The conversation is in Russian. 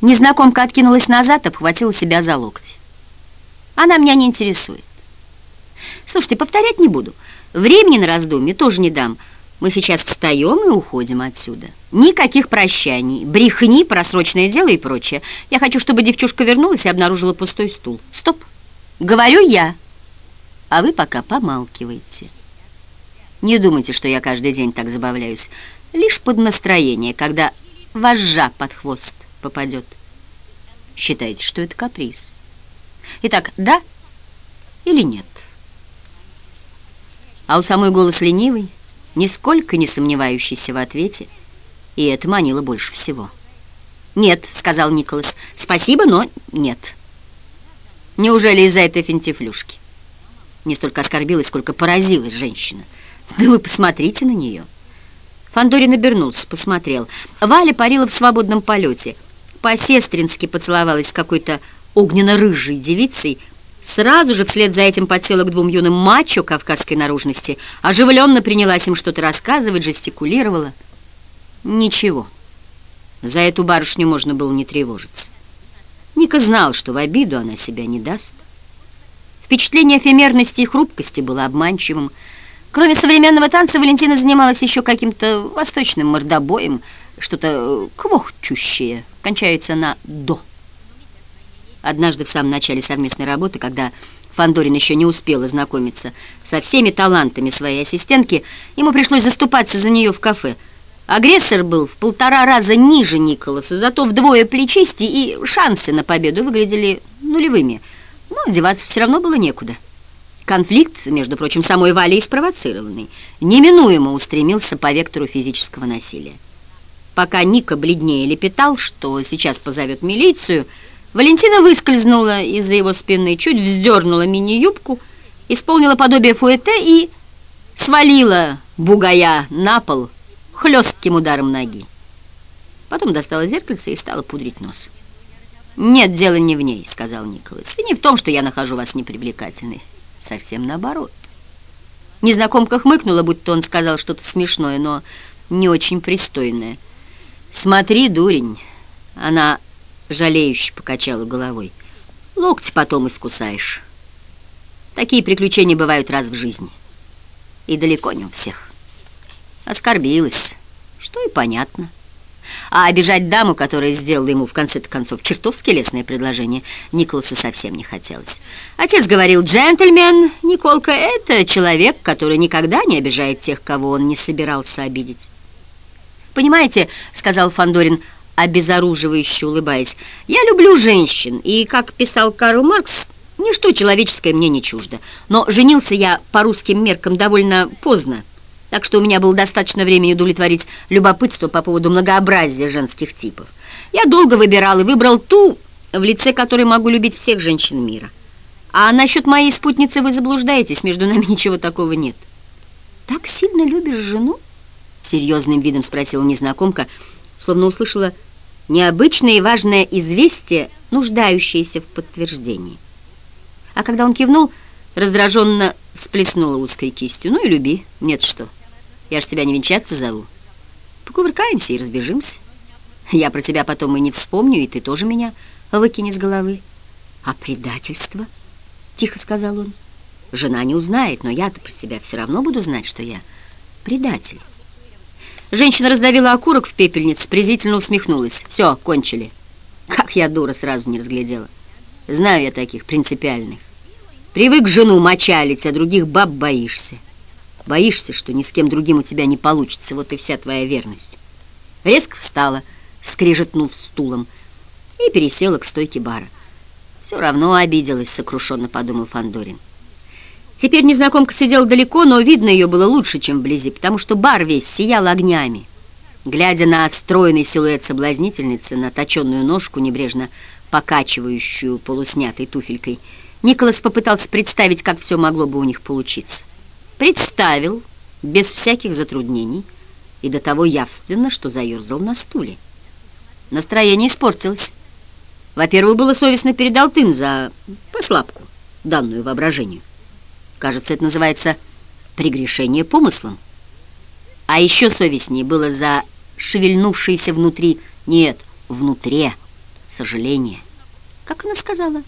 Незнакомка откинулась назад, обхватила себя за локоть. Она меня не интересует. Слушайте, повторять не буду. Времени на раздумье тоже не дам. Мы сейчас встаем и уходим отсюда. Никаких прощаний, брехни, просроченное дело и прочее. Я хочу, чтобы девчушка вернулась и обнаружила пустой стул. Стоп. Говорю я. А вы пока помалкивайте. Не думайте, что я каждый день так забавляюсь. Лишь под настроение, когда вожжа под хвост попадет. Считайте, что это каприз. Итак, да или нет? А у самой голос ленивый, нисколько не сомневающийся в ответе, и это манило больше всего. «Нет», — сказал Николас, — «спасибо, но нет». Неужели из-за этой финтифлюшки? Не столько оскорбилась, сколько поразилась женщина. Да вы посмотрите на нее. Фандорин обернулся, посмотрел. Валя парила в свободном полете. По-сестрински поцеловалась с какой-то огненно-рыжей девицей, Сразу же вслед за этим подсела к двум юным мачо кавказской наружности, оживленно принялась им что-то рассказывать, жестикулировала. Ничего, за эту барышню можно было не тревожиться. Ника знал, что в обиду она себя не даст. Впечатление эфемерности и хрупкости было обманчивым. Кроме современного танца, Валентина занималась еще каким-то восточным мордобоем, что-то квохчущее, кончается на «до». Однажды в самом начале совместной работы, когда Фандорин еще не успел ознакомиться со всеми талантами своей ассистентки, ему пришлось заступаться за нее в кафе. Агрессор был в полтора раза ниже Николаса, зато вдвое плечистей, и шансы на победу выглядели нулевыми. Но одеваться все равно было некуда. Конфликт, между прочим, самой Валей спровоцированный, неминуемо устремился по вектору физического насилия. Пока Ника бледнее лепетал, что сейчас позовет милицию, Валентина выскользнула из-за его спины, чуть вздернула мини-юбку, исполнила подобие фуэте и свалила бугая на пол хлестким ударом ноги. Потом достала зеркальце и стала пудрить нос. «Нет, дело не в ней», — сказал Николас, — «и не в том, что я нахожу вас непривлекательной. Совсем наоборот». Незнакомка хмыкнула, будто он сказал что-то смешное, но не очень пристойное. «Смотри, дурень!» Она жалеюще покачала головой. Локти потом искусаешь. Такие приключения бывают раз в жизни. И далеко не у всех. Оскорбилась, что и понятно. А обижать даму, которая сделала ему в конце-то концов чертовски лестное предложение, Николасу совсем не хотелось. Отец говорил, джентльмен, Николка — это человек, который никогда не обижает тех, кого он не собирался обидеть. «Понимаете, — сказал Фандорин обезоруживающе улыбаясь. «Я люблю женщин, и, как писал Карл Маркс, ничто человеческое мне не чуждо. Но женился я по русским меркам довольно поздно, так что у меня было достаточно времени удовлетворить любопытство по поводу многообразия женских типов. Я долго выбирал и выбрал ту, в лице которой могу любить всех женщин мира. А насчет моей спутницы вы заблуждаетесь, между нами ничего такого нет». «Так сильно любишь жену?» — серьезным видом спросила незнакомка, словно услышала необычное и важное известие, нуждающееся в подтверждении. А когда он кивнул, раздраженно всплеснула узкой кистью. «Ну и люби, нет что. Я ж тебя не венчаться зову. Покувыркаемся и разбежимся. Я про тебя потом и не вспомню, и ты тоже меня выкини с головы». «А предательство?» — тихо сказал он. «Жена не узнает, но я-то про себя все равно буду знать, что я предатель». Женщина раздавила окурок в пепельнице, презрительно усмехнулась. «Все, кончили». Как я, дура, сразу не разглядела. Знаю я таких принципиальных. Привык жену мочалить, а других баб боишься. Боишься, что ни с кем другим у тебя не получится, вот и вся твоя верность. Резко встала, скрижетнув стулом, и пересела к стойке бара. Все равно обиделась, сокрушенно подумал Фандорин. Теперь незнакомка сидела далеко, но видно ее было лучше, чем вблизи, потому что бар весь сиял огнями. Глядя на стройный силуэт соблазнительницы, на точенную ножку, небрежно покачивающую полуснятой туфелькой, Николас попытался представить, как все могло бы у них получиться. Представил, без всяких затруднений, и до того явственно, что заерзал на стуле. Настроение испортилось. Во-первых, было совестно перед Алтын за послабку, данную воображению. Кажется, это называется прегрешение помыслом. А еще совестнее было за шевельнувшиеся внутри, нет, внутре, сожаление. Как она сказала?